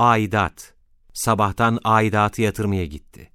Aidat. Sabahtan aidatı yatırmaya gitti.